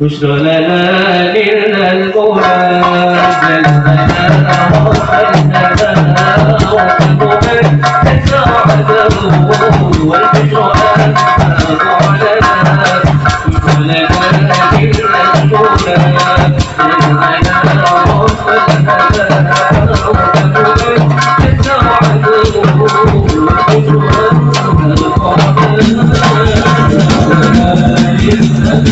بشرى لنا إلا الأولى جلنا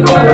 Oh,